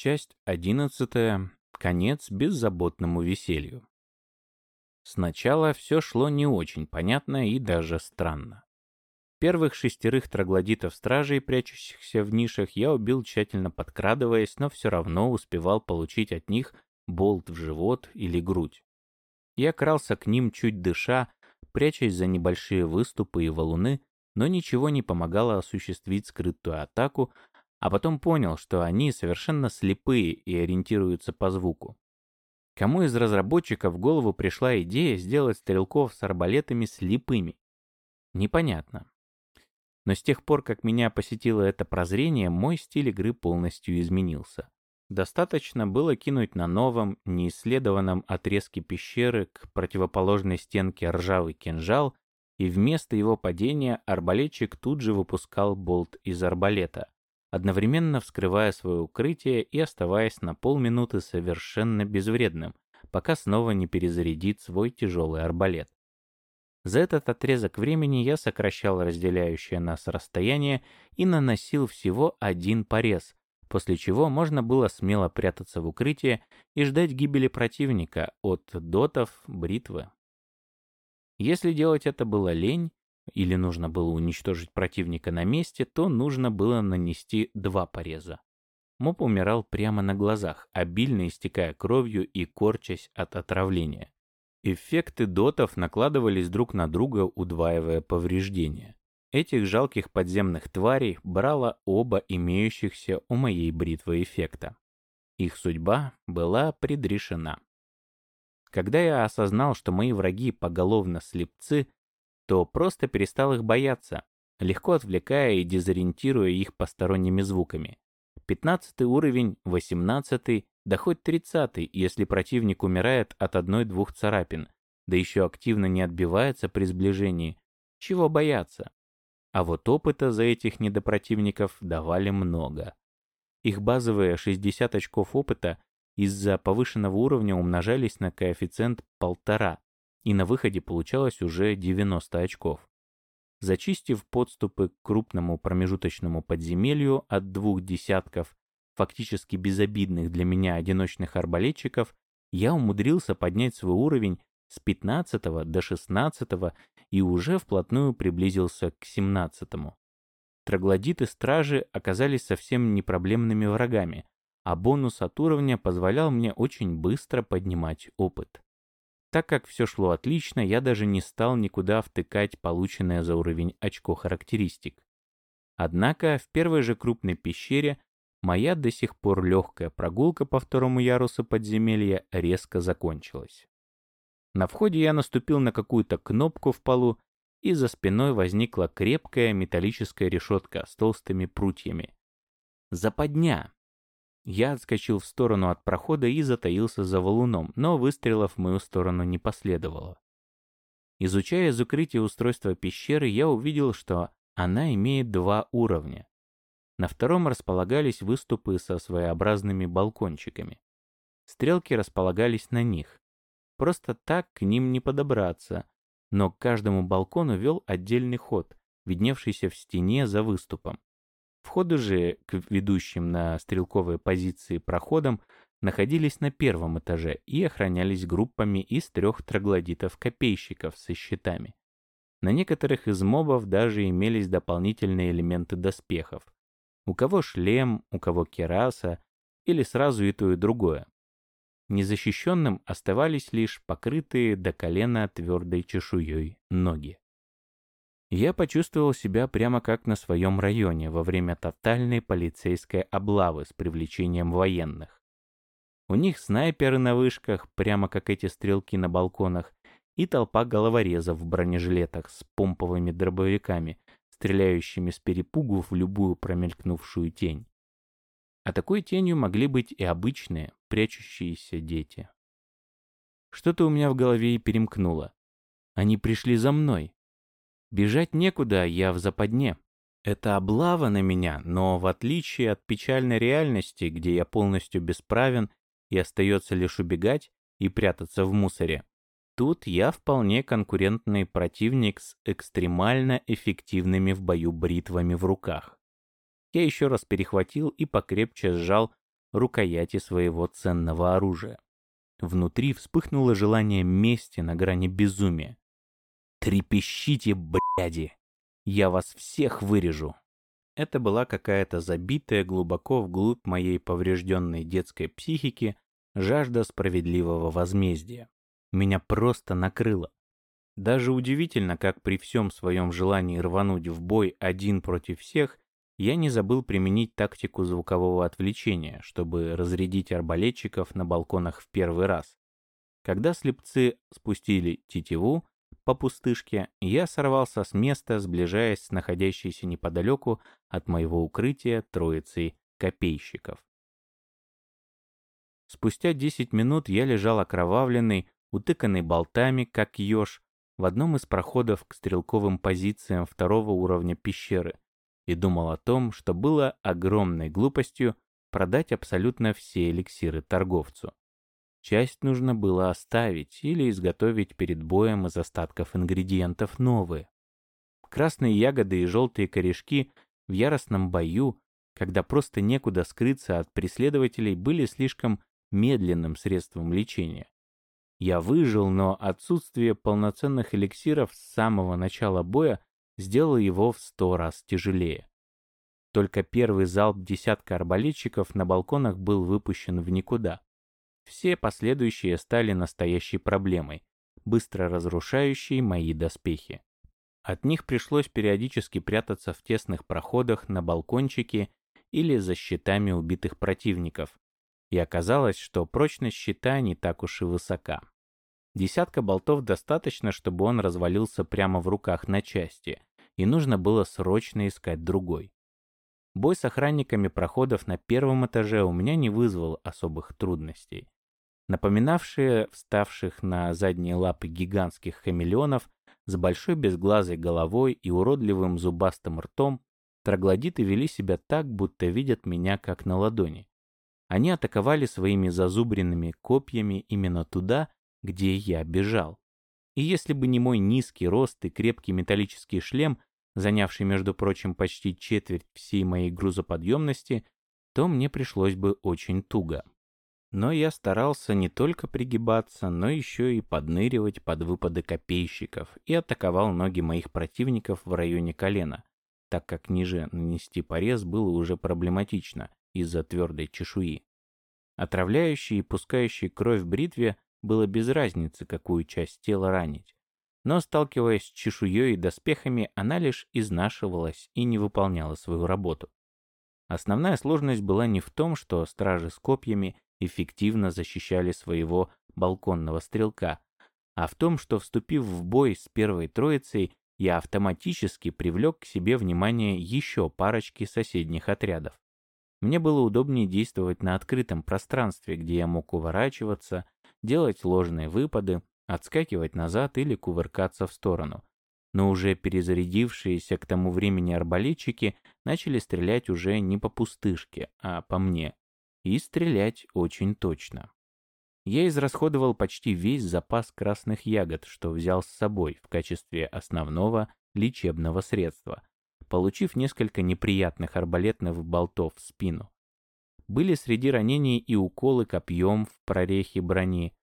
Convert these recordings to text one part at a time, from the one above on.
Часть одиннадцатая. Конец беззаботному веселью. Сначала все шло не очень понятно и даже странно. Первых шестерых троглодитов-стражей, прячущихся в нишах, я убил тщательно подкрадываясь, но все равно успевал получить от них болт в живот или грудь. Я крался к ним чуть дыша, прячась за небольшие выступы и валуны, но ничего не помогало осуществить скрытую атаку, а потом понял, что они совершенно слепые и ориентируются по звуку. Кому из разработчиков в голову пришла идея сделать стрелков с арбалетами слепыми? Непонятно. Но с тех пор, как меня посетило это прозрение, мой стиль игры полностью изменился. Достаточно было кинуть на новом, неисследованном отрезке пещеры к противоположной стенке ржавый кинжал, и вместо его падения арбалетчик тут же выпускал болт из арбалета, одновременно вскрывая свое укрытие и оставаясь на полминуты совершенно безвредным, пока снова не перезарядит свой тяжелый арбалет. За этот отрезок времени я сокращал разделяющее нас расстояние и наносил всего один порез, после чего можно было смело прятаться в укрытие и ждать гибели противника от дотов бритвы. Если делать это было лень, или нужно было уничтожить противника на месте, то нужно было нанести два пореза. Моб умирал прямо на глазах, обильно истекая кровью и корчась от отравления. Эффекты дотов накладывались друг на друга, удваивая повреждения. Этих жалких подземных тварей брало оба имеющихся у моей бритвы эффекта. Их судьба была предрешена. Когда я осознал, что мои враги поголовно слепцы, то просто перестал их бояться, легко отвлекая и дезориентируя их посторонними звуками. Пятнадцатый уровень, восемнадцатый, да хоть тридцатый, если противник умирает от одной-двух царапин, да еще активно не отбивается при сближении. Чего бояться? А вот опыта за этих недопротивников давали много. Их базовые 60 очков опыта из-за повышенного уровня умножались на коэффициент полтора, и на выходе получалось уже 90 очков. Зачистив подступы к крупному промежуточному подземелью от двух десятков фактически безобидных для меня одиночных арбалетчиков, я умудрился поднять свой уровень с 15 до 16 и уже вплотную приблизился к 17. Троглодиты-стражи оказались совсем непроблемными врагами, а бонус от уровня позволял мне очень быстро поднимать опыт. Так как все шло отлично, я даже не стал никуда втыкать полученное за уровень очко характеристик. Однако в первой же крупной пещере моя до сих пор легкая прогулка по второму ярусу подземелья резко закончилась. На входе я наступил на какую-то кнопку в полу, и за спиной возникла крепкая металлическая решетка с толстыми прутьями. Западня! Я отскочил в сторону от прохода и затаился за валуном, но выстрелов в мою сторону не последовало. Изучая из укрытия устройства пещеры, я увидел, что она имеет два уровня. На втором располагались выступы со своеобразными балкончиками. Стрелки располагались на них. Просто так к ним не подобраться, но к каждому балкону вел отдельный ход, видневшийся в стене за выступом. Входы же к ведущим на стрелковые позиции проходам находились на первом этаже и охранялись группами из трех троглодитов-копейщиков со щитами. На некоторых из мобов даже имелись дополнительные элементы доспехов. У кого шлем, у кого кераса, или сразу и то, и другое. Незащищенным оставались лишь покрытые до колена твердой чешуей ноги. Я почувствовал себя прямо как на своем районе во время тотальной полицейской облавы с привлечением военных. У них снайперы на вышках, прямо как эти стрелки на балконах, и толпа головорезов в бронежилетах с помповыми дробовиками, стреляющими с перепугу в любую промелькнувшую тень. А такой тенью могли быть и обычные, прячущиеся дети. Что-то у меня в голове и перемкнуло. Они пришли за мной. Бежать некуда, я в западне. Это облава на меня, но в отличие от печальной реальности, где я полностью бесправен и остается лишь убегать и прятаться в мусоре, тут я вполне конкурентный противник с экстремально эффективными в бою бритвами в руках. Я еще раз перехватил и покрепче сжал рукояти своего ценного оружия. Внутри вспыхнуло желание мести на грани безумия. «Трепещите, бляди! Я вас всех вырежу!» Это была какая-то забитая глубоко вглубь моей поврежденной детской психики жажда справедливого возмездия. Меня просто накрыло. Даже удивительно, как при всем своем желании рвануть в бой один против всех, я не забыл применить тактику звукового отвлечения, чтобы разрядить арбалетчиков на балконах в первый раз. Когда слепцы спустили тетиву по пустышке, я сорвался с места, сближаясь с находящейся неподалеку от моего укрытия троицей копейщиков. Спустя 10 минут я лежал окровавленный, утыканный болтами, как еж, в одном из проходов к стрелковым позициям второго уровня пещеры и думал о том, что было огромной глупостью продать абсолютно все эликсиры торговцу. Часть нужно было оставить или изготовить перед боем из остатков ингредиентов новые. Красные ягоды и желтые корешки в яростном бою, когда просто некуда скрыться от преследователей, были слишком медленным средством лечения. Я выжил, но отсутствие полноценных эликсиров с самого начала боя сделало его в сто раз тяжелее. Только первый залп десятка арбалетчиков на балконах был выпущен в никуда. Все последующие стали настоящей проблемой, быстро разрушающей мои доспехи. От них пришлось периодически прятаться в тесных проходах на балкончике или за щитами убитых противников, и оказалось, что прочность щита не так уж и высока. Десятка болтов достаточно, чтобы он развалился прямо в руках на части, и нужно было срочно искать другой. Бой с охранниками проходов на первом этаже у меня не вызвал особых трудностей. Напоминавшие вставших на задние лапы гигантских хамелеонов с большой безглазой головой и уродливым зубастым ртом, троглодиты вели себя так, будто видят меня как на ладони. Они атаковали своими зазубренными копьями именно туда, где я бежал. И если бы не мой низкий рост и крепкий металлический шлем, занявший, между прочим, почти четверть всей моей грузоподъемности, то мне пришлось бы очень туго. Но я старался не только пригибаться, но еще и подныривать под выпады копейщиков и атаковал ноги моих противников в районе колена, так как ниже нанести порез было уже проблематично из-за твердой чешуи. Отравляющий и пускающий кровь бритве было без разницы, какую часть тела ранить. Но, сталкиваясь с чешуей и доспехами, она лишь изнашивалась и не выполняла свою работу. Основная сложность была не в том, что стражи с копьями эффективно защищали своего балконного стрелка, а в том, что, вступив в бой с первой троицей, я автоматически привлек к себе внимание еще парочки соседних отрядов. Мне было удобнее действовать на открытом пространстве, где я мог уворачиваться, делать ложные выпады, отскакивать назад или кувыркаться в сторону. Но уже перезарядившиеся к тому времени арбалетчики начали стрелять уже не по пустышке, а по мне. И стрелять очень точно. Я израсходовал почти весь запас красных ягод, что взял с собой в качестве основного лечебного средства, получив несколько неприятных арбалетных болтов в спину. Были среди ранений и уколы копьем в прорехе брони,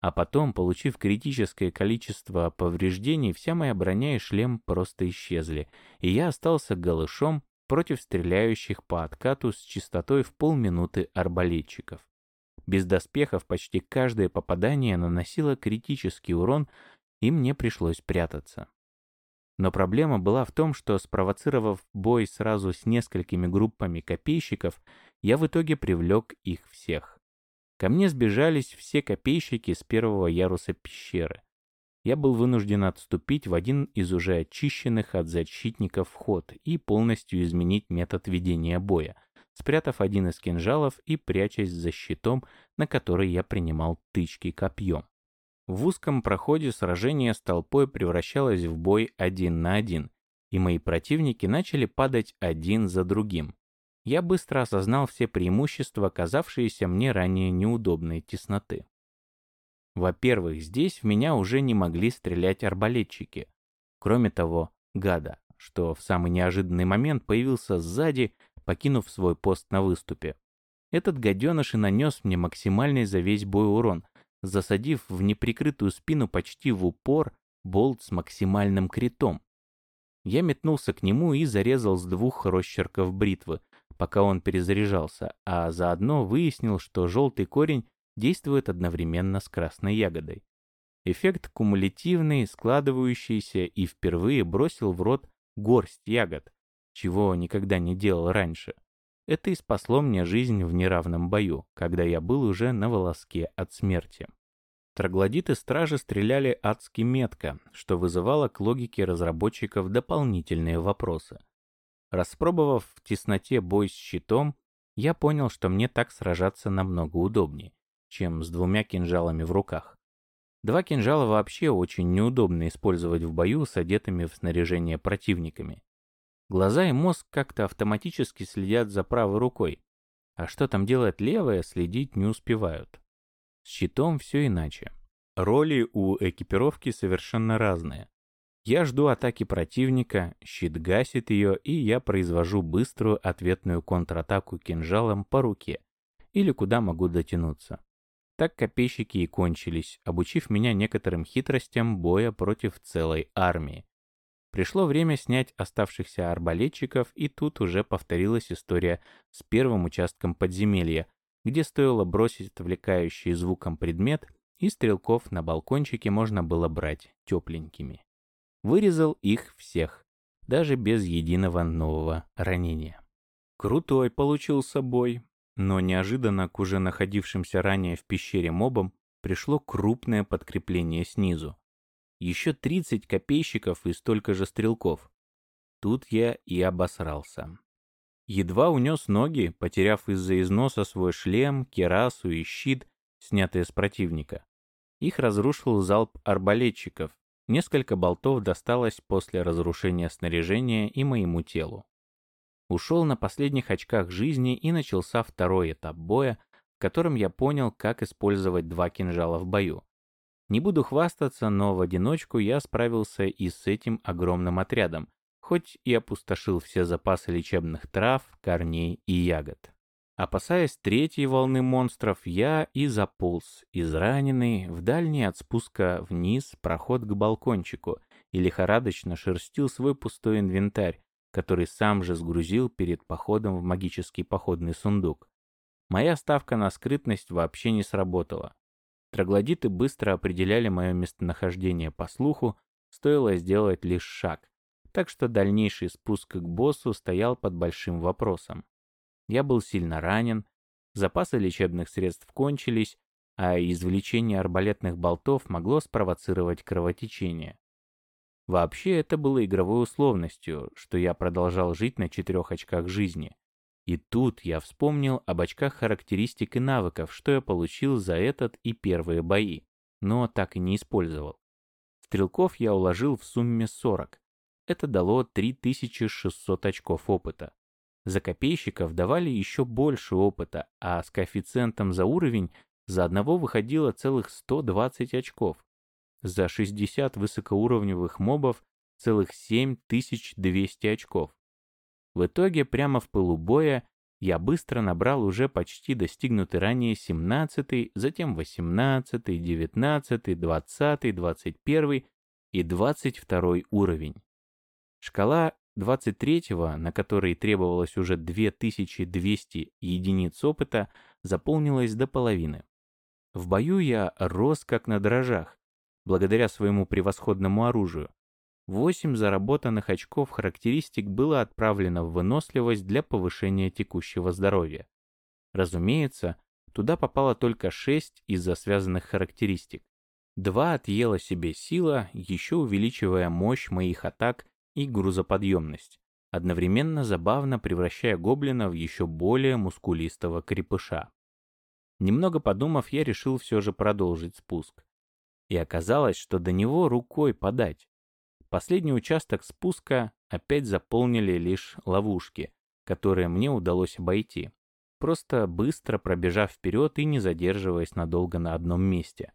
а потом, получив критическое количество повреждений, вся моя броня и шлем просто исчезли, и я остался голышом против стреляющих по откату с частотой в полминуты арбалетчиков. Без доспехов почти каждое попадание наносило критический урон, и мне пришлось прятаться. Но проблема была в том, что спровоцировав бой сразу с несколькими группами копейщиков, я в итоге привлек их всех. Ко мне сбежались все копейщики с первого яруса пещеры. Я был вынужден отступить в один из уже очищенных от защитников вход и полностью изменить метод ведения боя, спрятав один из кинжалов и прячась за щитом, на который я принимал тычки копьем. В узком проходе сражение с толпой превращалось в бой один на один, и мои противники начали падать один за другим. Я быстро осознал все преимущества, казавшиеся мне ранее неудобной тесноты. Во-первых, здесь в меня уже не могли стрелять арбалетчики. Кроме того, гада, что в самый неожиданный момент появился сзади, покинув свой пост на выступе. Этот гаденыш и нанес мне максимальный за весь бой урон, засадив в неприкрытую спину почти в упор болт с максимальным критом. Я метнулся к нему и зарезал с двух росчерков бритвы, пока он перезаряжался, а заодно выяснил, что желтый корень действует одновременно с красной ягодой. Эффект кумулятивный, складывающийся, и впервые бросил в рот горсть ягод, чего никогда не делал раньше. Это и спасло мне жизнь в неравном бою, когда я был уже на волоске от смерти. Троглодиты-стражи стреляли адски метко, что вызывало к логике разработчиков дополнительные вопросы. Распробовав в тесноте бой с щитом, я понял, что мне так сражаться намного удобнее, чем с двумя кинжалами в руках. Два кинжала вообще очень неудобно использовать в бою с одетыми в снаряжение противниками. Глаза и мозг как-то автоматически следят за правой рукой, а что там делает левая, следить не успевают. С щитом все иначе. Роли у экипировки совершенно разные. Я жду атаки противника, щит гасит ее, и я произвожу быструю ответную контратаку кинжалом по руке, или куда могу дотянуться. Так копейщики и кончились, обучив меня некоторым хитростям боя против целой армии. Пришло время снять оставшихся арбалетчиков, и тут уже повторилась история с первым участком подземелья, где стоило бросить отвлекающий звуком предмет, и стрелков на балкончике можно было брать тепленькими. Вырезал их всех, даже без единого нового ранения. Крутой получился бой, но неожиданно к уже находившимся ранее в пещере мобам пришло крупное подкрепление снизу. Еще 30 копейщиков и столько же стрелков. Тут я и обосрался. Едва унес ноги, потеряв из-за износа свой шлем, керасу и щит, снятые с противника. Их разрушил залп арбалетчиков, Несколько болтов досталось после разрушения снаряжения и моему телу. Ушел на последних очках жизни и начался второй этап боя, в котором я понял, как использовать два кинжала в бою. Не буду хвастаться, но в одиночку я справился и с этим огромным отрядом, хоть и опустошил все запасы лечебных трав, корней и ягод. Опасаясь третьей волны монстров, я и заполз, израненный, в дальний от спуска вниз проход к балкончику и лихорадочно шерстил свой пустой инвентарь, который сам же сгрузил перед походом в магический походный сундук. Моя ставка на скрытность вообще не сработала. Троглодиты быстро определяли мое местонахождение по слуху, стоило сделать лишь шаг, так что дальнейший спуск к боссу стоял под большим вопросом. Я был сильно ранен, запасы лечебных средств кончились, а извлечение арбалетных болтов могло спровоцировать кровотечение. Вообще это было игровой условностью, что я продолжал жить на четырех очках жизни. И тут я вспомнил об очках характеристик и навыков, что я получил за этот и первые бои, но так и не использовал. Стрелков я уложил в сумме 40. Это дало 3600 очков опыта. За копейщиков давали еще больше опыта, а с коэффициентом за уровень за одного выходило целых 120 очков. За 60 высокоуровневых мобов целых 7200 очков. В итоге прямо в пылу боя я быстро набрал уже почти достигнутый ранее 17, затем 18, 19, 20, 21 и 22 уровень. Шкала 23-го, на который требовалось уже 2200 единиц опыта, заполнилась до половины. В бою я рос как на дрожжах, благодаря своему превосходному оружию. Восемь заработанных очков характеристик было отправлено в выносливость для повышения текущего здоровья. Разумеется, туда попало только шесть из-за связанных характеристик. Два отъела себе сила, еще увеличивая мощь моих атак и грузоподъемность, одновременно забавно превращая гоблина в еще более мускулистого крепыша. Немного подумав, я решил все же продолжить спуск. И оказалось, что до него рукой подать. Последний участок спуска опять заполнили лишь ловушки, которые мне удалось обойти, просто быстро пробежав вперед и не задерживаясь надолго на одном месте.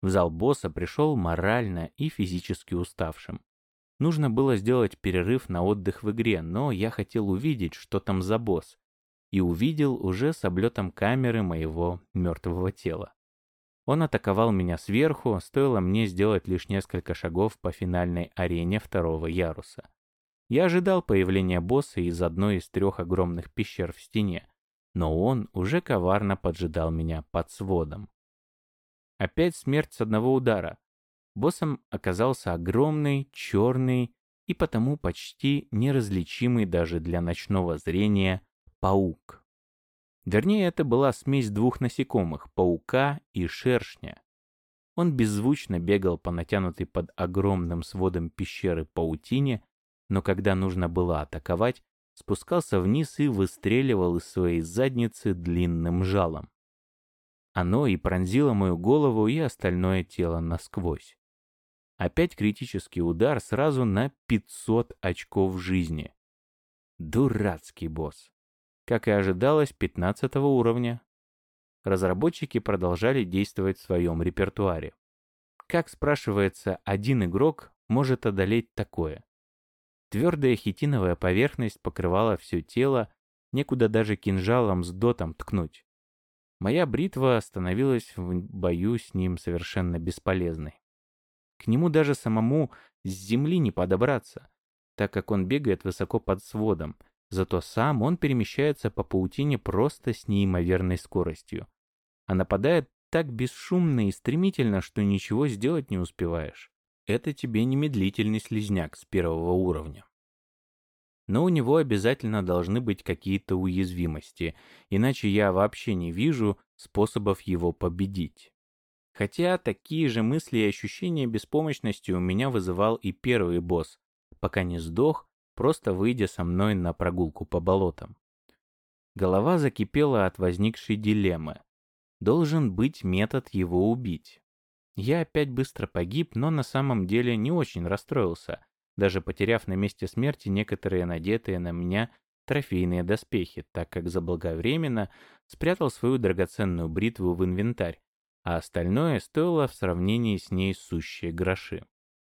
В зал босса пришел морально и физически уставшим. Нужно было сделать перерыв на отдых в игре, но я хотел увидеть, что там за босс. и увидел уже с облетом камеры моего мертвого тела. Он атаковал меня сверху, стоило мне сделать лишь несколько шагов по финальной арене второго яруса. Я ожидал появления босса из одной из трех огромных пещер в стене, но он уже коварно поджидал меня под сводом. Опять смерть с одного удара. Боссом оказался огромный, черный и потому почти неразличимый даже для ночного зрения паук. Вернее, это была смесь двух насекомых, паука и шершня. Он беззвучно бегал по натянутой под огромным сводом пещеры паутине, но когда нужно было атаковать, спускался вниз и выстреливал из своей задницы длинным жалом. Оно и пронзило мою голову и остальное тело насквозь. Опять критический удар сразу на 500 очков жизни. Дурацкий босс. Как и ожидалось, 15 уровня. Разработчики продолжали действовать в своем репертуаре. Как, спрашивается, один игрок может одолеть такое? Твердая хитиновая поверхность покрывала все тело, некуда даже кинжалом с дотом ткнуть. Моя бритва становилась в бою с ним совершенно бесполезной. К нему даже самому с земли не подобраться, так как он бегает высоко под сводом, зато сам он перемещается по паутине просто с неимоверной скоростью. А нападает так бесшумно и стремительно, что ничего сделать не успеваешь. Это тебе не медлительный слизняк с первого уровня. Но у него обязательно должны быть какие-то уязвимости, иначе я вообще не вижу способов его победить. Хотя такие же мысли и ощущения беспомощности у меня вызывал и первый босс, пока не сдох, просто выйдя со мной на прогулку по болотам. Голова закипела от возникшей дилеммы. Должен быть метод его убить. Я опять быстро погиб, но на самом деле не очень расстроился, даже потеряв на месте смерти некоторые надетые на меня трофейные доспехи, так как заблаговременно спрятал свою драгоценную бритву в инвентарь, а остальное стоило в сравнении с ней сущие гроши.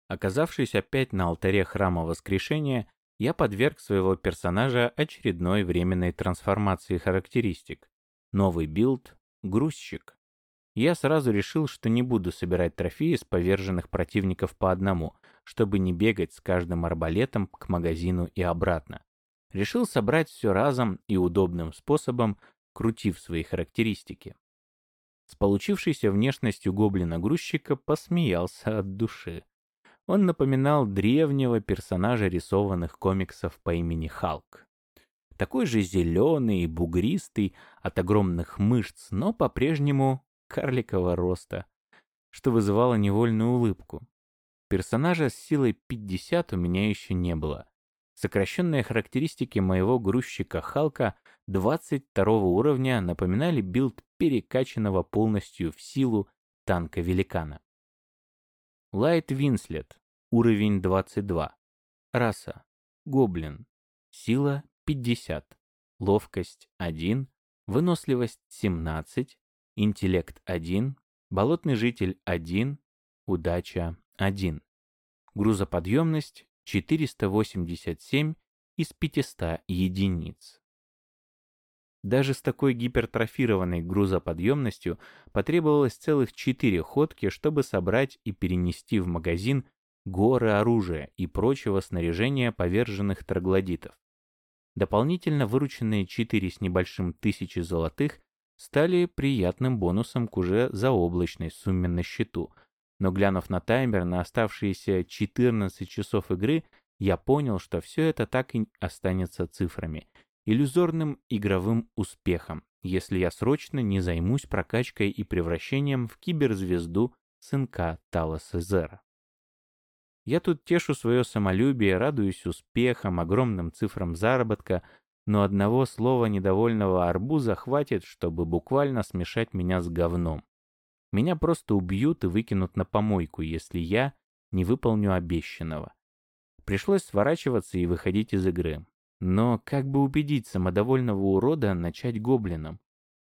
Оказавшись опять на алтаре храма воскрешения, я подверг своего персонажа очередной временной трансформации характеристик. Новый билд — грузчик. Я сразу решил, что не буду собирать трофеи с поверженных противников по одному, чтобы не бегать с каждым арбалетом к магазину и обратно. Решил собрать все разом и удобным способом, крутив свои характеристики. С получившейся внешностью гоблина-грузчика посмеялся от души. Он напоминал древнего персонажа рисованных комиксов по имени Халк. Такой же зеленый и бугристый от огромных мышц, но по-прежнему карликового роста, что вызывало невольную улыбку. Персонажа с силой 50 у меня еще не было. Сокращенные характеристики моего грузчика Халка 22 уровня напоминали билд перекачанного полностью в силу танка-великана. Лайт Винслет, уровень 22. Раса. Гоблин. Сила 50. Ловкость 1. Выносливость 17. Интеллект 1. Болотный житель 1. Удача 1. Грузоподъемность 487 из 500 единиц. Даже с такой гипертрофированной грузоподъемностью потребовалось целых 4 ходки, чтобы собрать и перенести в магазин горы оружия и прочего снаряжения поверженных троглодитов. Дополнительно вырученные 4 с небольшим тысячи золотых стали приятным бонусом к уже заоблачной сумме на счету – но глянув на таймер на оставшиеся 14 часов игры, я понял, что все это так и останется цифрами, иллюзорным игровым успехом, если я срочно не займусь прокачкой и превращением в киберзвезду сынка Талоса Зера. Я тут тешу свое самолюбие, радуюсь успехам, огромным цифрам заработка, но одного слова недовольного арбуза хватит, чтобы буквально смешать меня с говном. Меня просто убьют и выкинут на помойку, если я не выполню обещанного. Пришлось сворачиваться и выходить из игры. Но как бы убедить самодовольного урода начать гоблином?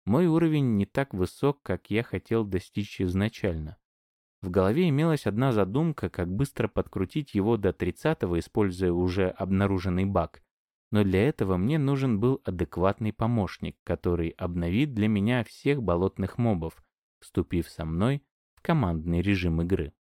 Мой уровень не так высок, как я хотел достичь изначально. В голове имелась одна задумка, как быстро подкрутить его до 30-го, используя уже обнаруженный баг. Но для этого мне нужен был адекватный помощник, который обновит для меня всех болотных мобов, вступив со мной в командный режим игры.